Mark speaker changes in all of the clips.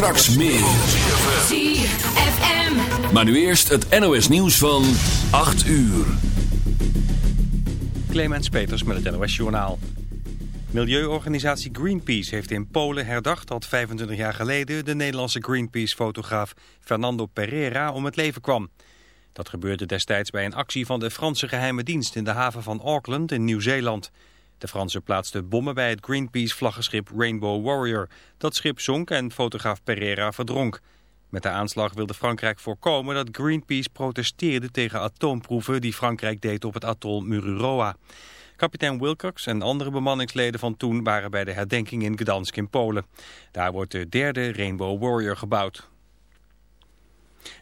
Speaker 1: Straks meer.
Speaker 2: ZFM.
Speaker 1: Maar nu eerst het NOS nieuws van 8 uur.
Speaker 3: Clemens Peters met het NOS Journaal. Milieuorganisatie Greenpeace heeft in Polen herdacht dat 25 jaar geleden de Nederlandse Greenpeace-fotograaf Fernando Pereira om het leven kwam. Dat gebeurde destijds bij een actie van de Franse geheime dienst in de haven van Auckland in Nieuw-Zeeland. De Fransen plaatsten bommen bij het Greenpeace-vlaggenschip Rainbow Warrior. Dat schip zonk en fotograaf Pereira verdronk. Met de aanslag wilde Frankrijk voorkomen dat Greenpeace protesteerde tegen atoomproeven die Frankrijk deed op het atol Mururoa. Kapitein Wilcox en andere bemanningsleden van toen waren bij de herdenking in Gdansk in Polen. Daar wordt de derde Rainbow Warrior gebouwd.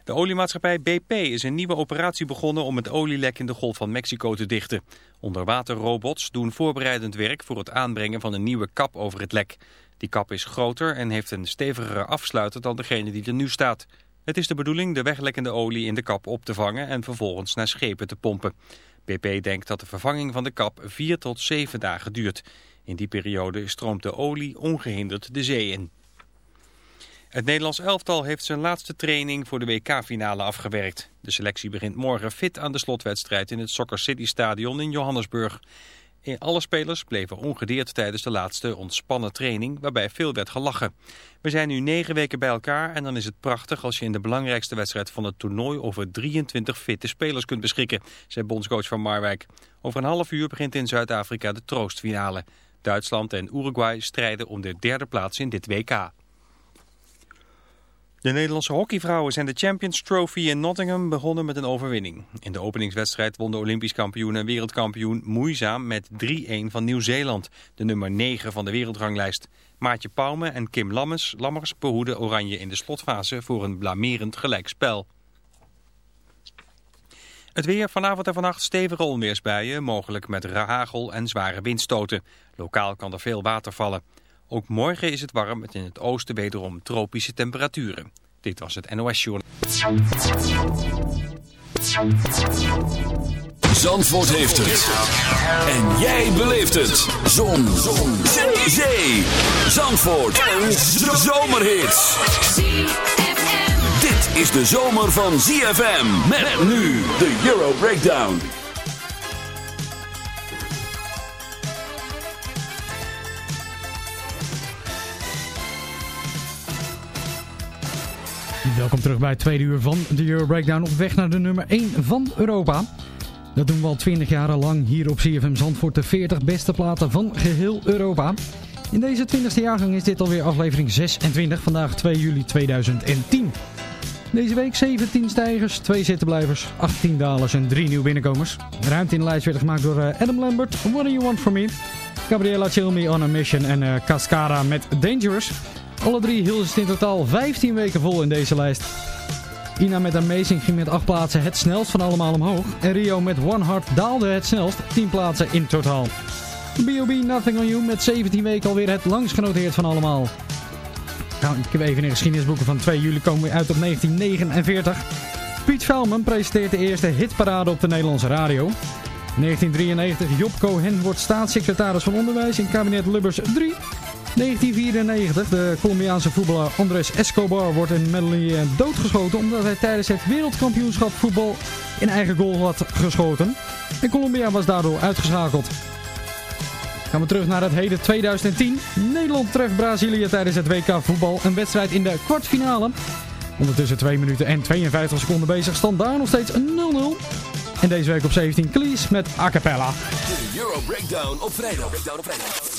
Speaker 3: De oliemaatschappij BP is een nieuwe operatie begonnen om het olielek in de Golf van Mexico te dichten. Onderwaterrobots doen voorbereidend werk voor het aanbrengen van een nieuwe kap over het lek. Die kap is groter en heeft een stevigere afsluiter dan degene die er nu staat. Het is de bedoeling de weglekkende olie in de kap op te vangen en vervolgens naar schepen te pompen. BP denkt dat de vervanging van de kap 4 tot 7 dagen duurt. In die periode stroomt de olie ongehinderd de zee in. Het Nederlands elftal heeft zijn laatste training voor de WK-finale afgewerkt. De selectie begint morgen fit aan de slotwedstrijd in het Soccer City Stadion in Johannesburg. Alle spelers bleven ongedeerd tijdens de laatste ontspannen training, waarbij veel werd gelachen. We zijn nu negen weken bij elkaar en dan is het prachtig als je in de belangrijkste wedstrijd van het toernooi over 23 fitte spelers kunt beschikken, zei bondscoach van Marwijk. Over een half uur begint in Zuid-Afrika de troostfinale. Duitsland en Uruguay strijden om de derde plaats in dit WK. De Nederlandse hockeyvrouwen zijn de Champions Trophy in Nottingham begonnen met een overwinning. In de openingswedstrijd won de Olympisch kampioen en wereldkampioen moeizaam met 3-1 van Nieuw-Zeeland, de nummer 9 van de wereldranglijst. Maatje Pauwme en Kim Lammers, Lammers behoeden Oranje in de slotfase voor een blamerend gelijkspel. Het weer vanavond en vannacht stevige onweersbuien, mogelijk met hagel en zware windstoten. Lokaal kan er veel water vallen. Ook morgen is het warm met in het oosten wederom tropische temperaturen. Dit was het NOS Journal.
Speaker 1: Zandvoort heeft het. En jij beleeft het. Zon. Zon. Zee. Zee. Zandvoort. Een zomerhit. Dit is de zomer van ZFM. Met nu de Euro Breakdown.
Speaker 4: Welkom terug bij het tweede uur van de Euro Breakdown op weg naar de nummer 1 van Europa. Dat doen we al 20 jaar lang hier op CFM Zandvoort, de 40 beste platen van geheel Europa. In deze 20e jaargang is dit alweer aflevering 26, vandaag 2 juli 2010. Deze week 17 stijgers, 2 zittenblijvers, 18 dalers en 3 nieuwe binnenkomers. Ruimte in de lijst werd gemaakt door eh, Adam Lambert, What Do You Want From Me? Gabriella Chilmi On A Mission en uh, Cascara met Dangerous. Alle drie hielden ze in totaal 15 weken vol in deze lijst. Ina met Amazing ging met 8 plaatsen het snelst van allemaal omhoog. En Rio met One Heart daalde het snelst, 10 plaatsen in totaal. B.O.B. Nothing On You met 17 weken alweer het langst genoteerd van allemaal. Nou, ik heb even in de geschiedenisboeken van 2 juli komen we uit op 1949. Piet Velman presenteert de eerste hitparade op de Nederlandse radio. 1993, Job Cohen wordt staatssecretaris van Onderwijs in kabinet Lubbers 3. 1994, de Colombiaanse voetballer Andres Escobar wordt in Medellin doodgeschoten omdat hij tijdens het wereldkampioenschap voetbal in eigen goal had geschoten. En Colombia was daardoor uitgeschakeld. Gaan we terug naar het heden 2010. Nederland treft Brazilië tijdens het WK voetbal. Een wedstrijd in de kwartfinale. Ondertussen 2 minuten en 52 seconden bezig. Stand daar nog steeds 0-0. En deze week op 17 Cleese met A Cappella.
Speaker 1: De Euro Breakdown op vrijdag. Breakdown op vrijdag.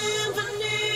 Speaker 5: symphony.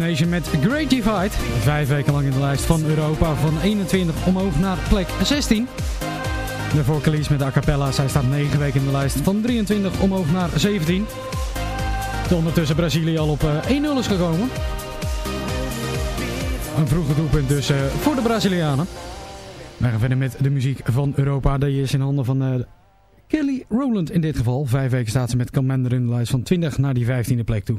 Speaker 5: Nation met Great Divide. Vijf weken lang in de lijst van Europa. Van 21 omhoog naar plek 16. Daarvoor Calies met a cappella. Zij staat 9 weken in de lijst. Van 23 omhoog naar 17. ondertussen Brazilië al op 1-0 eh, is gekomen. Een vroege doelpunt dus uh, voor de Brazilianen. We gaan verder met de muziek van Europa. Die is in handen van uh, Kelly Rowland in dit geval. Vijf weken staat ze met Commander in de lijst van 20 naar die 15e plek toe.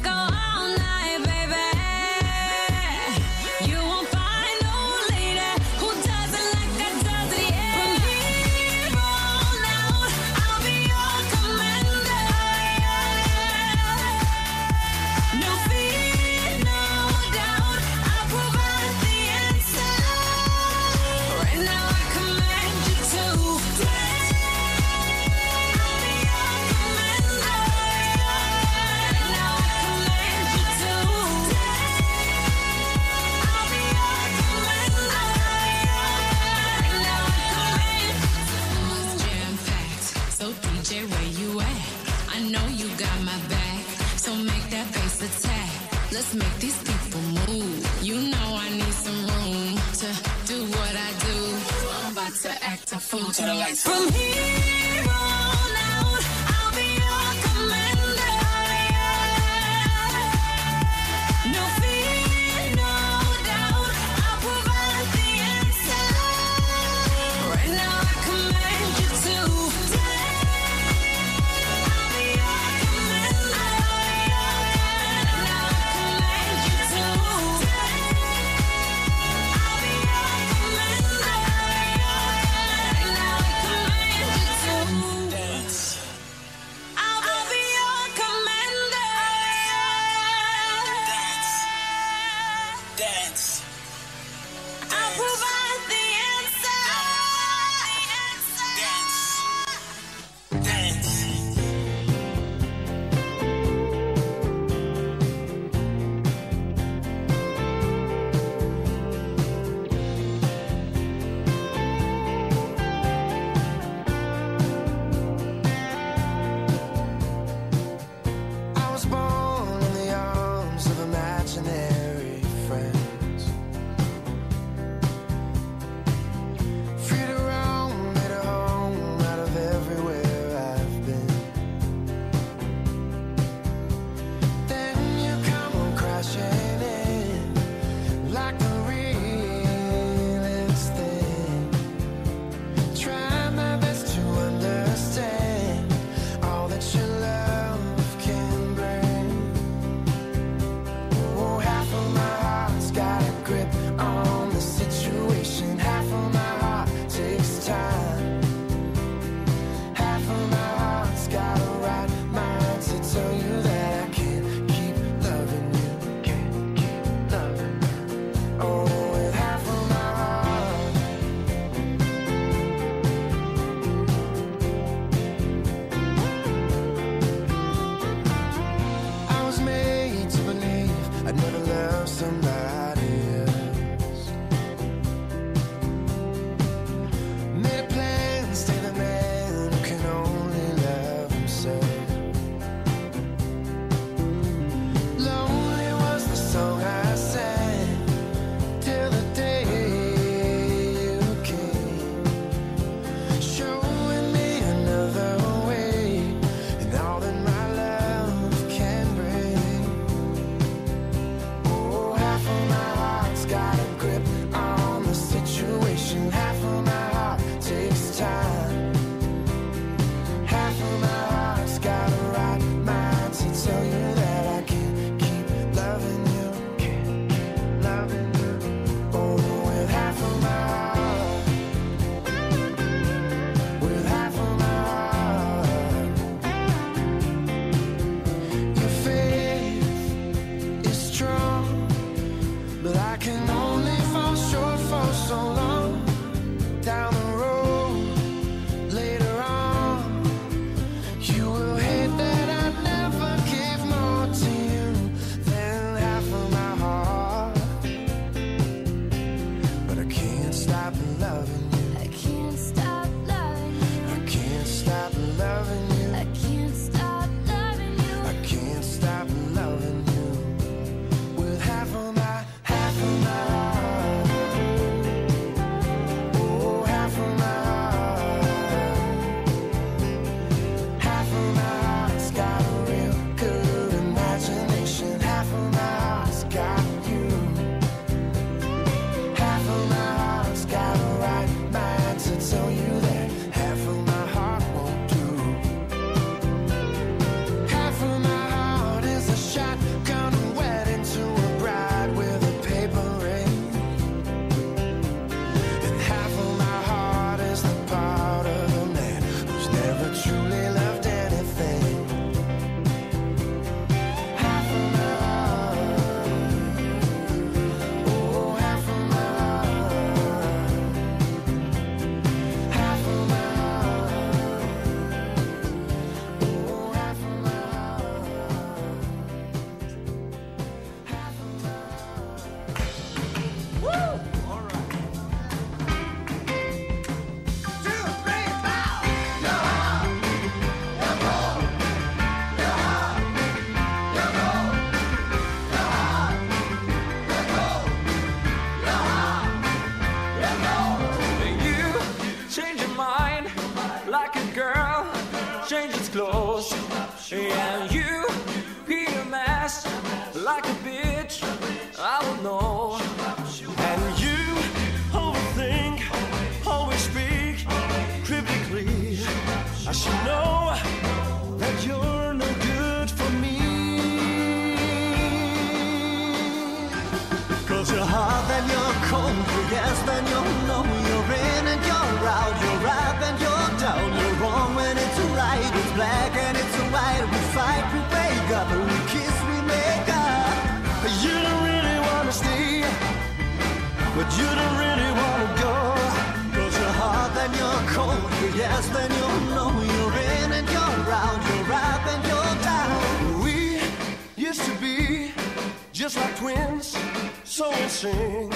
Speaker 6: just like twins, so insane.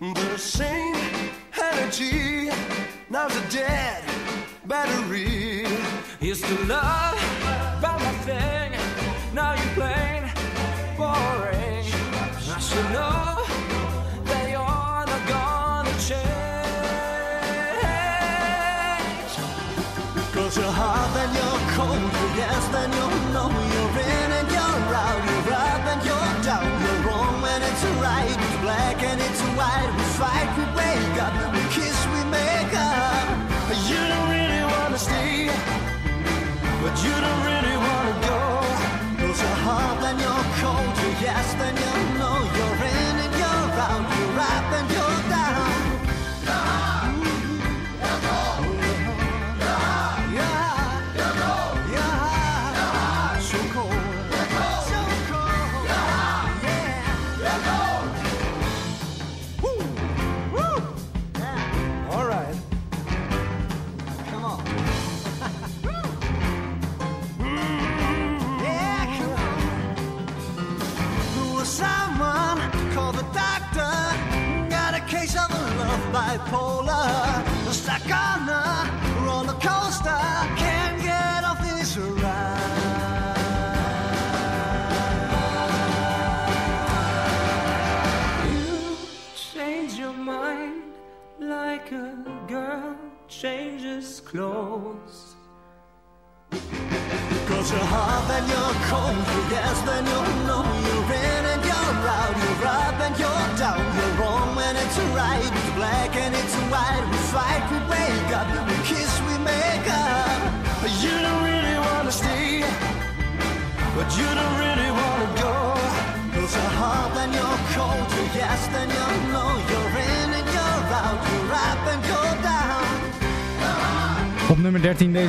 Speaker 6: The same energy, now's a dead battery. Used to love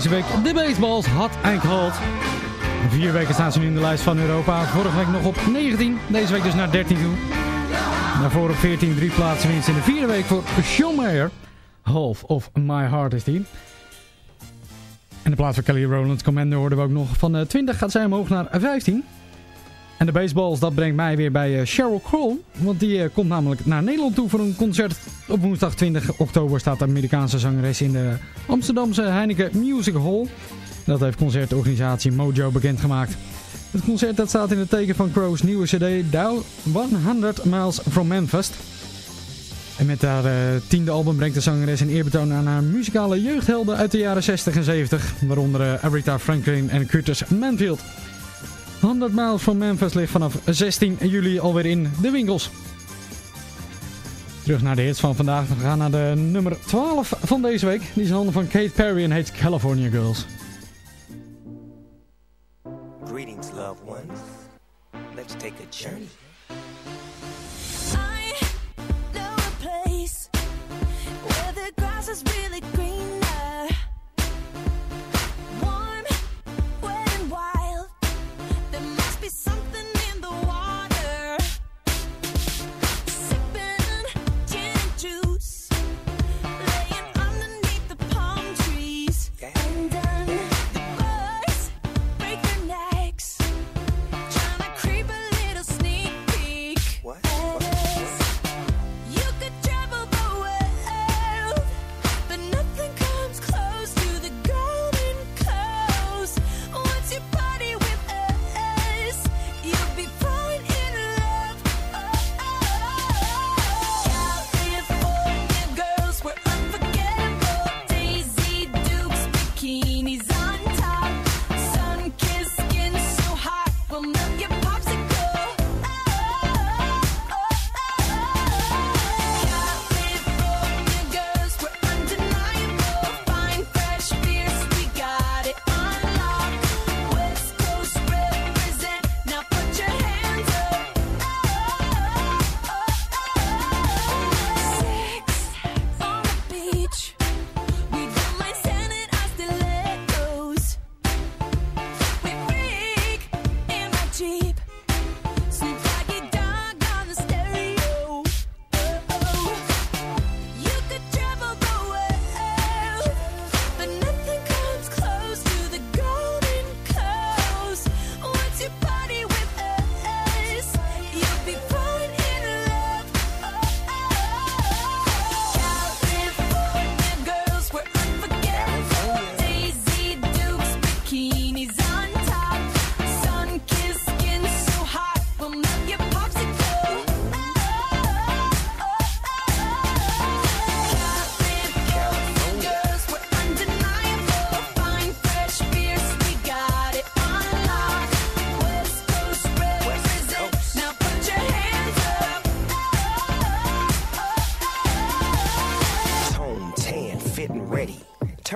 Speaker 4: deze week de baseballs had gehaald. Vier weken staan ze nu in de lijst van Europa. Vorige week nog op 19, deze week dus naar 13 toe. Daarvoor op 14 drie plaatsen winst in de vierde week voor Sean Mayer. Half of My Heart is die. En de plaats voor Kelly Rowland Commander hoorden we ook nog. Van eh, 20 gaat zij omhoog naar 15. En de baseballs, dat brengt mij weer bij eh, Sheryl Crow. Want die eh, komt namelijk naar Nederland toe voor een concert. Op woensdag 20 oktober staat de Amerikaanse zangeres in de Amsterdamse Heineken Music Hall. Dat heeft concertorganisatie Mojo bekendgemaakt. Het concert dat staat in het teken van Crow's nieuwe cd Down 100 Miles from Memphis. En met haar eh, tiende album brengt de zangeres een eerbetoon aan haar muzikale jeugdhelden uit de jaren 60 en 70. Waaronder eh, Aretha Franklin en Curtis Manfield. 100 Miles from Memphis ligt vanaf 16 juli alweer in de winkels. Terug naar de hits van vandaag. We gaan naar de nummer 12 van deze week. Die is in handen van Kate Perry en heet California Girls.
Speaker 7: Greetings, loved ones. Let's take a journey.
Speaker 2: I know a place where the grass is really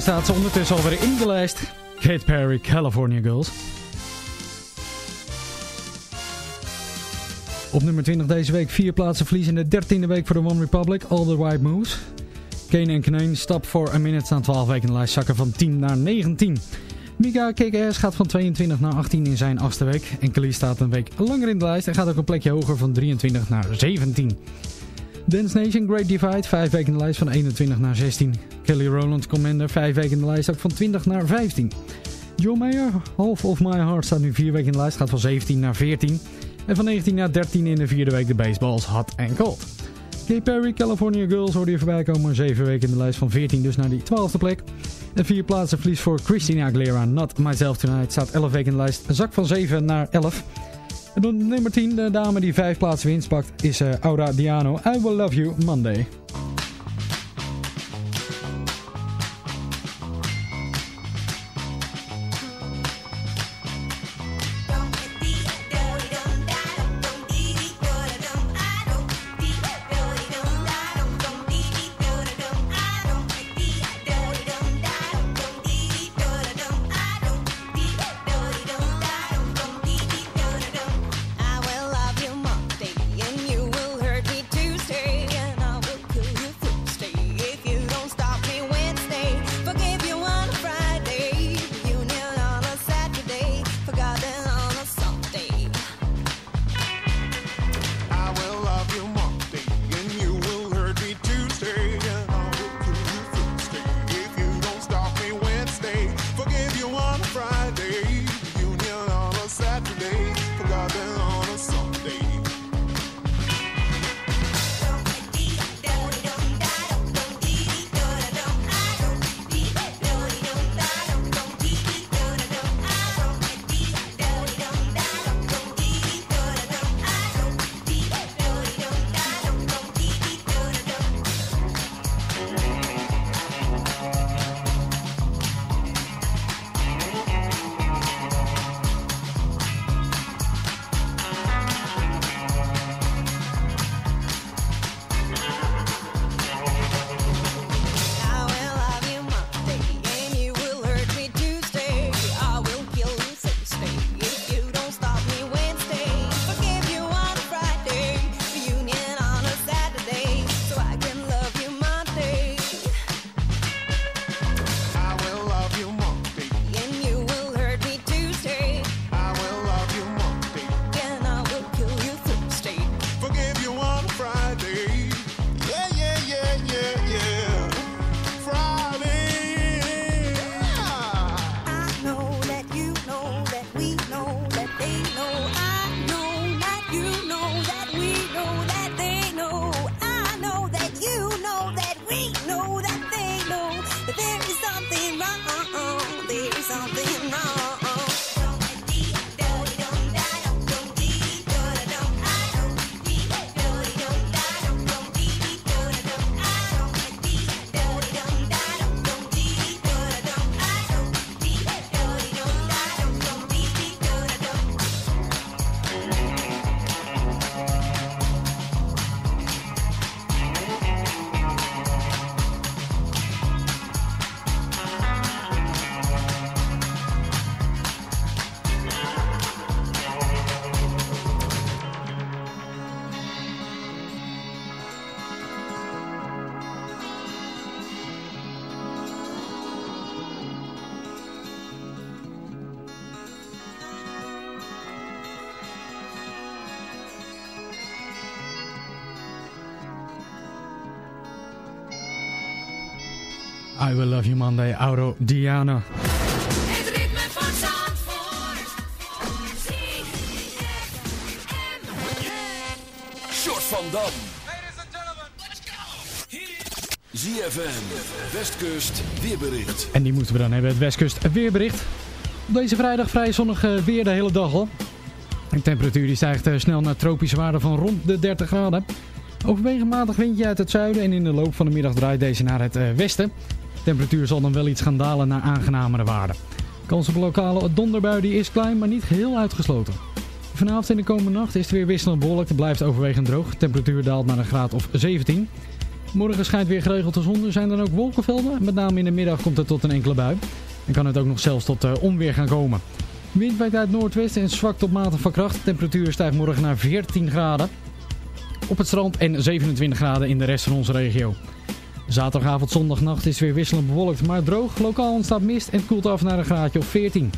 Speaker 4: Staat ze ondertussen alweer in de lijst. Kate Perry, California Girls. Op nummer 20 deze week vier plaatsen verlies in de dertiende week voor de One Republic, All the Right Moves. Kane en Kneen, Stap for a Minute staan 12 weken in de lijst, zakken van 10 naar 19. Mika KKS gaat van 22 naar 18 in zijn achtste week. En Kelly staat een week langer in de lijst en gaat ook een plekje hoger van 23 naar 17. Dance Nation Great Divide, 5 weken in de lijst van 21 naar 16. Kelly Rowland Commander, 5 weken in de lijst, ook van 20 naar 15. John Mayer, Half of My Heart, staat nu 4 weken in de lijst, gaat van 17 naar 14. En van 19 naar 13 in de vierde week de baseballs Hot and Cold. Kay Perry, California Girls hoorde je voorbij komen, 7 weken in de lijst van 14 dus naar die 12e plek. En 4 plaatsen verlies voor Christina Aguilera, Not Myself Tonight, staat 11 weken in de lijst, een zak van 7 naar 11. En nummer 10, de dame die 5 plaatsen winst pakt, is eh, Aura Diano. I Will Love You Monday.
Speaker 2: I Will Love You Monday,
Speaker 4: Auro Diana.
Speaker 2: Het ritme van Zandvoort.
Speaker 1: Short van Dam. ZFM, Westkust, weerbericht.
Speaker 4: En die moeten we dan hebben, het Westkust weerbericht. Op deze vrijdag vrij zonnig eh, weer de hele dag al. De temperatuur die stijgt eh, snel naar tropische waarden van rond de 30 graden. Overwegend matig windje uit het zuiden en in de loop van de middag draait deze naar het eh, westen. Temperatuur zal dan wel iets gaan dalen naar aangenamere waarden. Kans op lokale donderbui die is klein, maar niet geheel uitgesloten. Vanavond en de komende nacht is het weer wisselend bewolkt. Het blijft overwegend droog. Temperatuur daalt naar een graad of 17. Morgen schijnt weer geregeld de zon. Er zijn dan ook wolkenvelden. Met name in de middag komt het tot een enkele bui. En kan het ook nog zelfs tot uh, onweer gaan komen. Wind waait uit noordwesten en zwakt tot matig van kracht. Temperatuur stijgt morgen naar 14 graden op het strand en 27 graden in de rest van onze regio. Zaterdagavond, zondagnacht is weer wisselend bewolkt, maar droog. Lokaal ontstaat mist en het koelt af naar een graadje of 14.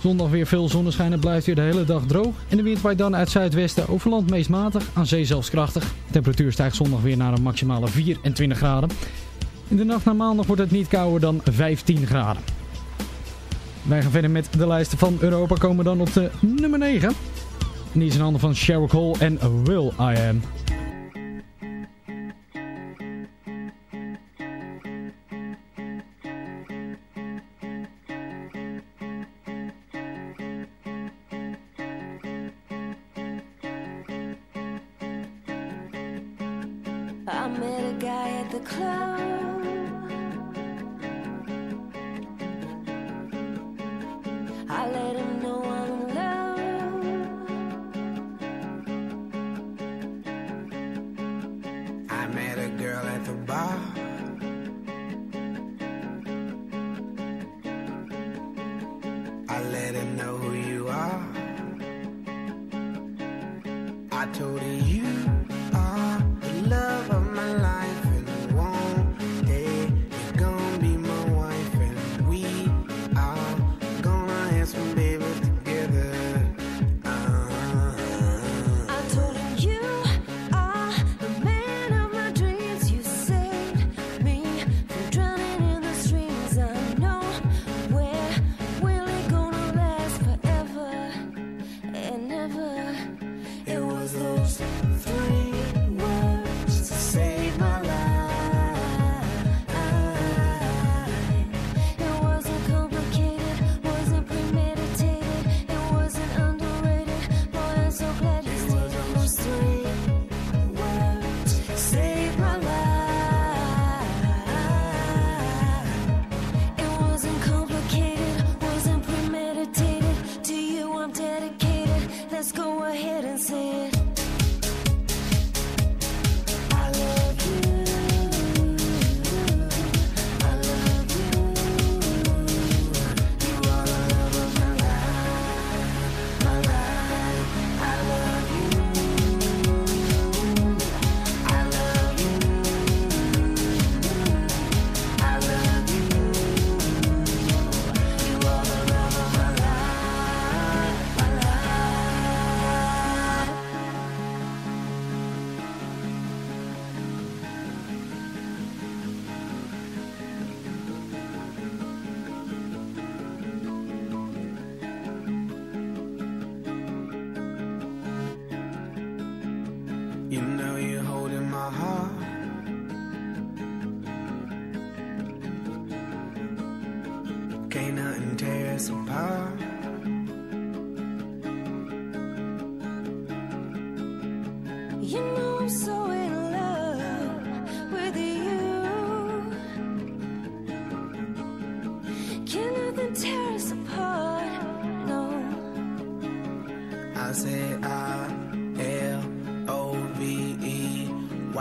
Speaker 4: Zondag weer veel zonneschijn en blijft weer de hele dag droog. En de wind waait dan uit zuidwesten over land meest matig, aan zee zelfs krachtig. De temperatuur stijgt zondag weer naar een maximale 24 graden. In de nacht naar maandag wordt het niet kouder dan 15 graden. Wij gaan verder met de lijsten van Europa, komen dan op de nummer 9. En die is in handen van Sheryl Cole en Will I Am.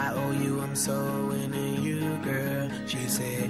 Speaker 5: Y O U. I'm so into you, girl. She said,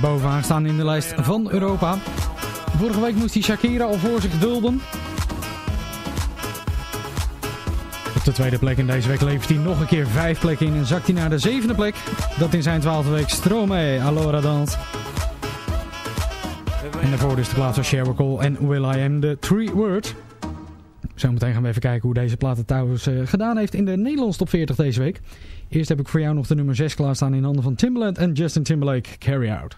Speaker 4: bovenaan staan in de lijst van Europa. Vorige week moest hij Shakira al voor zich dulden. Op de tweede plek in deze week levert hij nog een keer vijf plekken in en zakt hij naar de zevende plek. Dat in zijn twaalfde week Stromae, Allora Dans. En daarvoor dus de plaats van Sheryl Cole en Will I Am, de Three Word. Zometeen gaan we even kijken hoe deze plaat het trouwens eh, gedaan heeft in de Nederlands top 40 deze week. Eerst heb ik voor jou nog de nummer 6 klaarstaan in handen van Timbaland en Justin Timberlake, Carry Out.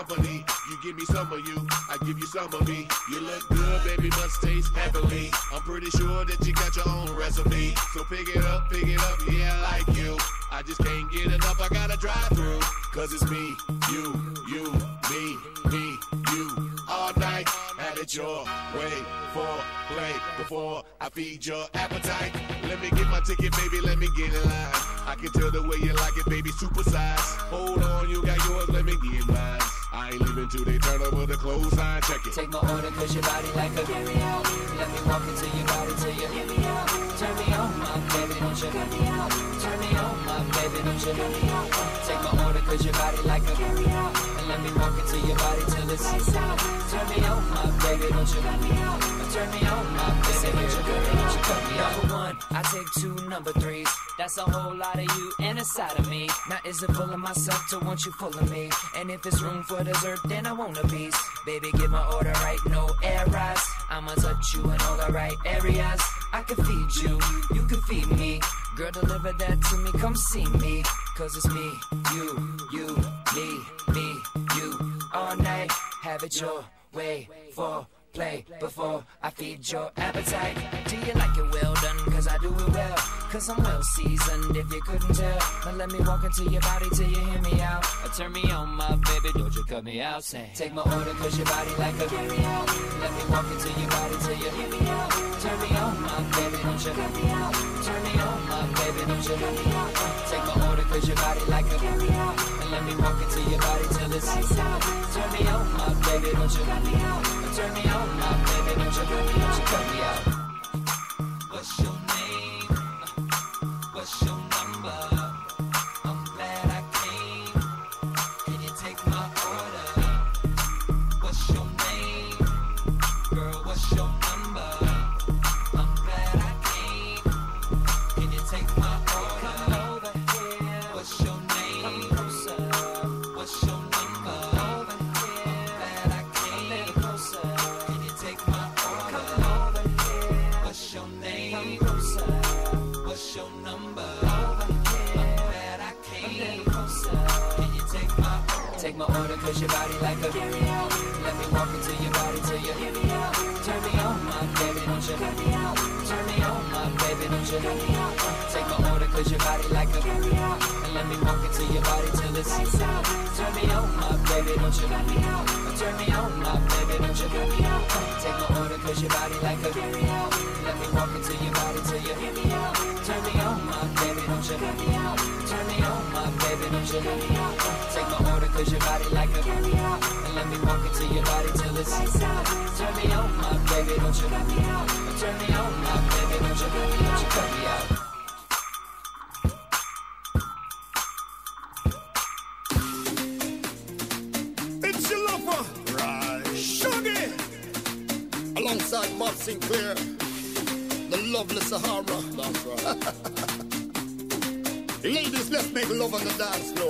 Speaker 8: Company. You give me some of you, I give you some of me. You look good, baby, must taste heavenly. I'm pretty sure that you got your own recipe. So pick it up, pick it up, yeah, I like you. I just can't get enough, I gotta drive through. Cause it's me, you, you, me, me, you. All night, have it your way for play before I feed your appetite. Let me get my ticket, baby, let me get in line. I can tell the way you like it, baby, super size. Hold on, you got yours, let me get mine. I ain't leaving till they turn over the clothes I check it.
Speaker 9: Take my order cause your body like a carry out. Let me walk into your body till you hear me out. Turn me on, my baby, don't you cut me out. Turn me on, my don't you cut me. Take my order cause your body like a carry out. And let me walk into your body till it's out. Turn me on, my baby, don't you cut me out. Turn me on, my baby, don't you cut me out. Number one, I take two number threes. That's a whole lot of you and a side of me. Now is it full of myself to want you full of me? And if it's room for dessert, then I want a piece. Baby, get my order right, no errors. I'ma touch you in all the right areas. I can feed you, you can feed me. Girl, deliver that to me, come see me. Cause it's me, you, you, me, me, you. All night, have it your way for play before I feed your appetite. Do you like it well done? Cause I do it well. Cause I'm well seasoned if you couldn't tell. Now let me walk into your body till you hear me out. Or turn me on, my baby, don't you cut me out. Say, take my order cause your body like a carry out. Let me walk into your body till you hear me out. Turn me on, my baby, don't you cut me out. Turn me on, my baby, don't you cut me out. Take my order cause your body like a carry out. Let me walk into your body till it's. Turn me on, my baby, don't you cut me out. Turn me on, my baby, don't you cut me, don't you cut me out. Cause your body like a carry out. Let me walk into your body till you hear me out. Turn me on, my baby, don't you me out. Turn me on, my baby, don't you me out. Take my order cause your body like a carry out. And let me walk into your body till it's lights out. Turn me on, my baby, don't you me out. Turn me on, my baby, don't you me out. Take my order cause your body like a carry out. Let me walk into your body till you hear me out. Turn me on, my baby, don't you me out. Take my order cause your body like a. And let me walk into your body till it's. Turn me on, my baby, don't you cut me out. Turn me on, my baby, don't you cut me, don't you cut me out.
Speaker 10: Dance floor.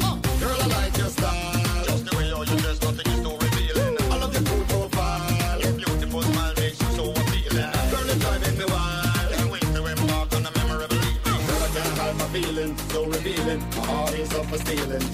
Speaker 10: Girl I like your style. Just the way you you dress nothing revealing. I love your beautiful smile makes you so appealing. Girl driving me wild. On a memorable. Girl I feelings. So revealing. My heart is up for stealing.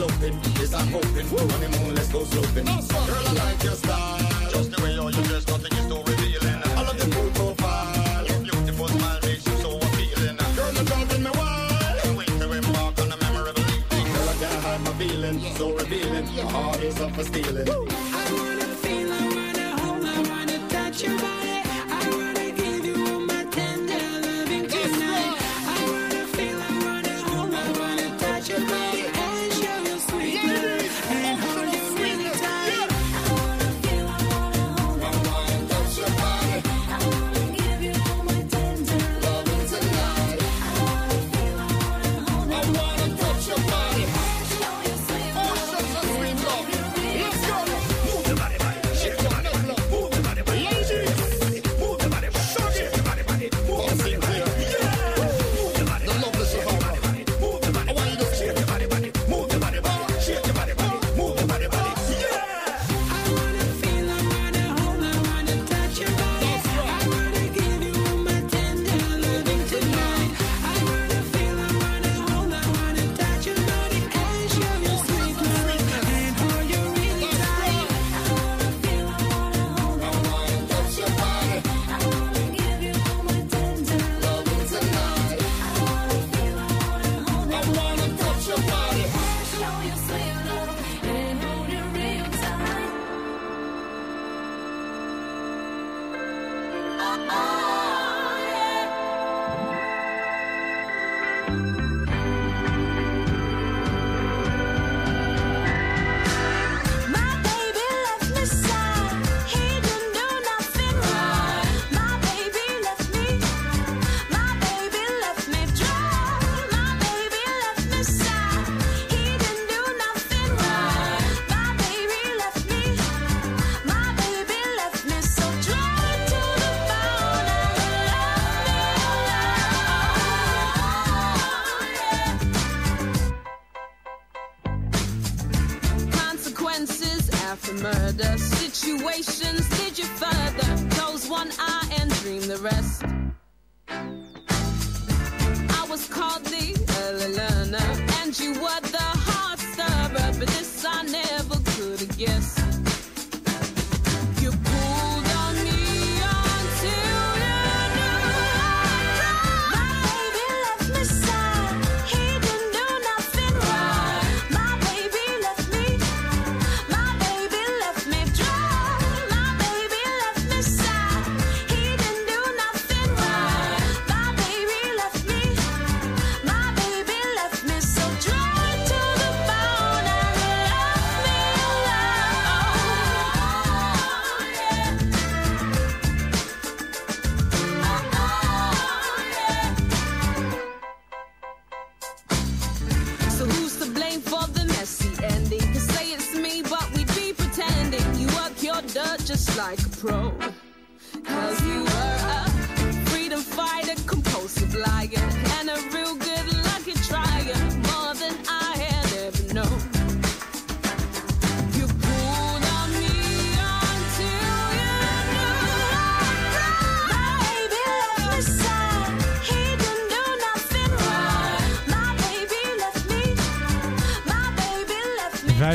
Speaker 10: Eloping. Yes, I'm hoping. Honeymoon, let's go sloping. Girl, I like your style. Just the way you you dress, nothing is too revealing. I love your cool profile. Your beautiful smile makes you so appealing. Girl, you're driving me wild. Can't wait to embark on a memorable evening. Girl, I can't hide my feelings. So revealing. My heart is up for stealing. Touch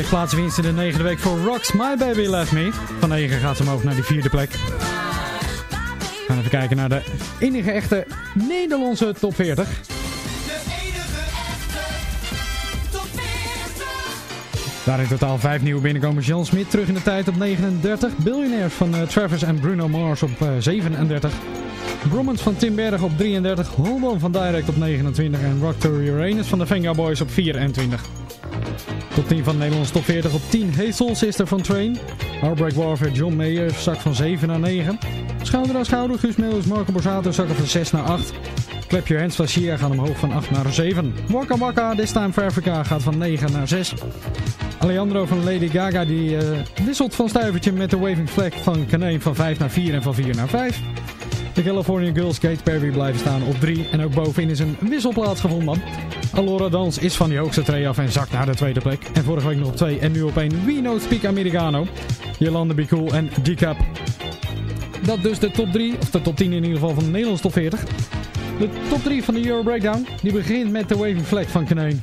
Speaker 11: Vijf plaatsen winst in de negende week voor Rocks My Baby Left Me. Van 9 gaat ze omhoog naar die vierde plek. We gaan even kijken naar de enige echte Nederlandse top 40. Daar in totaal vijf nieuwe binnenkomen. Jan Smit terug in de tijd op 39. Billionaires van eh, Travis en Bruno Mars op eh, 37. Brommans van Tim Berg op 33. Hold On van Direct op 29. En Rock to Uranus van de Venga Boys op 24. Top 10 van de Nederlandse top 40 op 10. Hey Sister van Train. Heartbreak Warfare John Mayer zak van 7 naar 9. Schouder aan schouder Guus Meeuwis Marco Borsato zakken van 6 naar 8. Clap Your Hands van Sia gaan omhoog van 8 naar 7. Waka Waka This Time for Africa gaat van 9 naar 6. Alejandro van Lady Gaga die eh, wisselt van stuivertje met de Waving Flag van Kaneen van 5 naar 4 en van 4 naar 5. De California Girls Kate Perry blijven staan op 3 en ook bovenin is een wisselplaats gevonden. Alora Dans is van die hoogste tree af en zakt naar de tweede plek. En vorige week nog op 2 en nu op 1 We Know Speak Americano. Jolande Be Cool en Decap. Dat dus de top 3, of de top 10 in ieder geval van de Nederlandse top 40. De top 3 van de Euro Breakdown, die begint met de Waving Flag van Kaneen.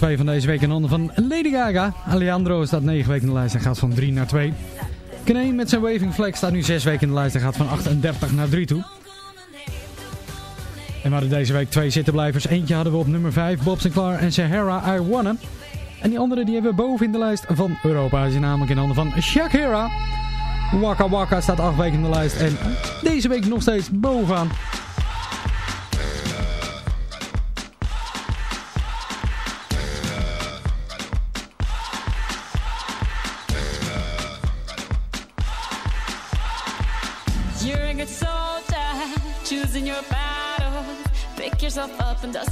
Speaker 4: 2 van deze week in handen van Lady Gaga. Alejandro staat 9 weken in de lijst en gaat van 3 naar 2. Kane met zijn Waving Flag staat nu 6 weken in de lijst en gaat van 38 naar 3 toe. En we hadden deze week twee zittenblijvers. Eentje hadden we op nummer 5, Bob Sinclair en Sahara I Wanna. En die andere die hebben we boven in de lijst van Europa. Hij is namelijk in handen van Shakira. Waka Waka staat 8 weken in de lijst en deze week nog steeds bovenaan.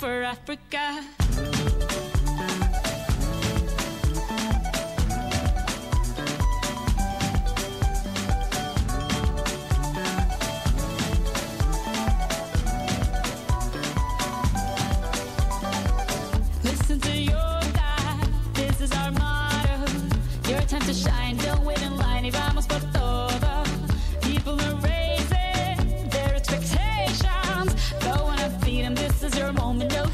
Speaker 2: for Africa. Your time to shine, don't wait in line.